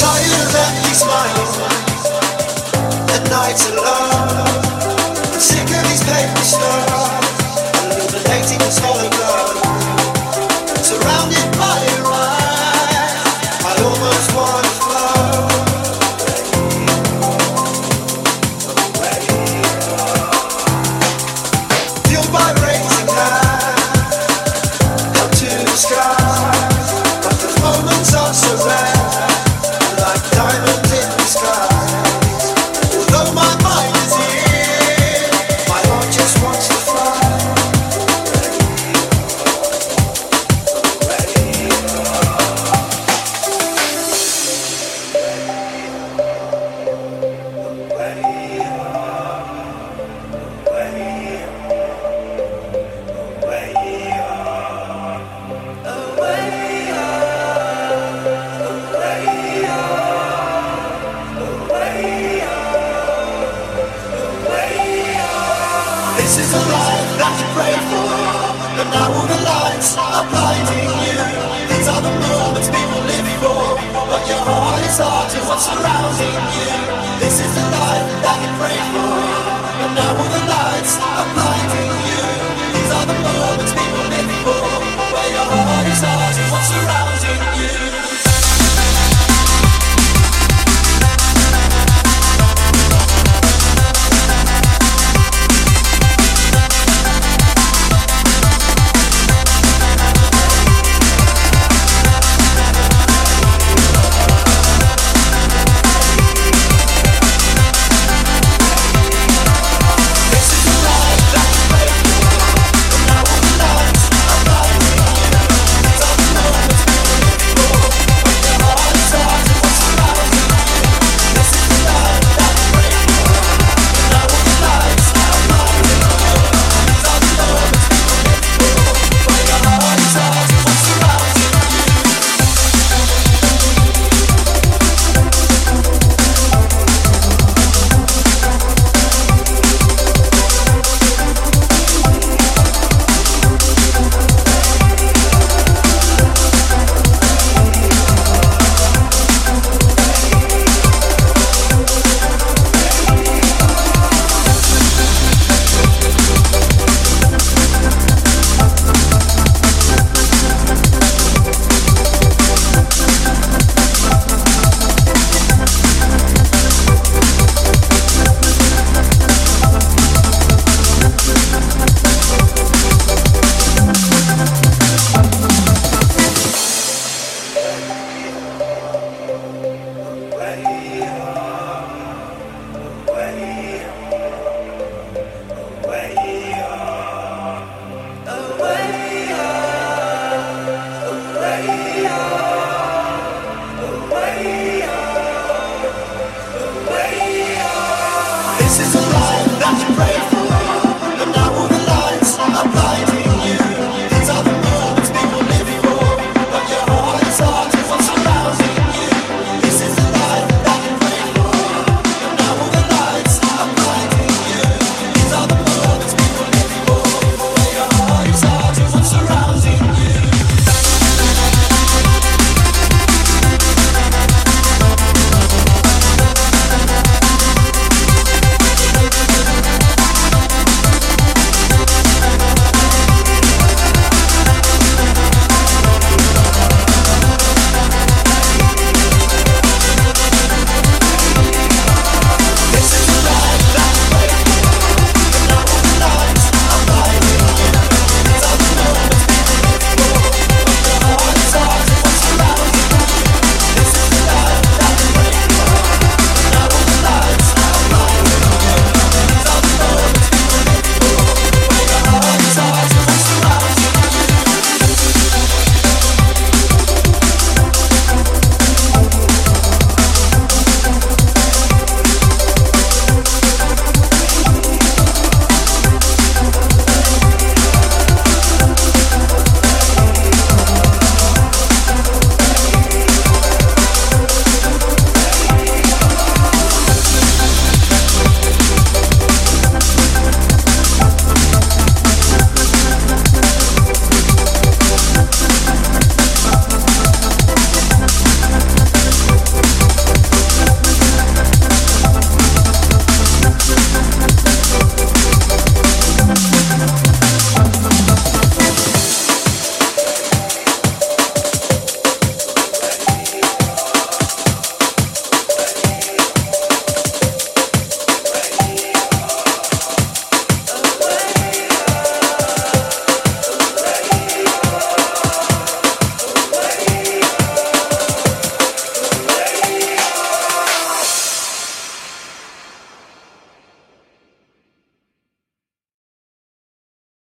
tired of empty smiles nights alone. Sick of these paper stars illuminating the stars. This is life that you for. Now all the lights are blinding you. These are the moments people live for. But your heart is what's surrounding you. This is the life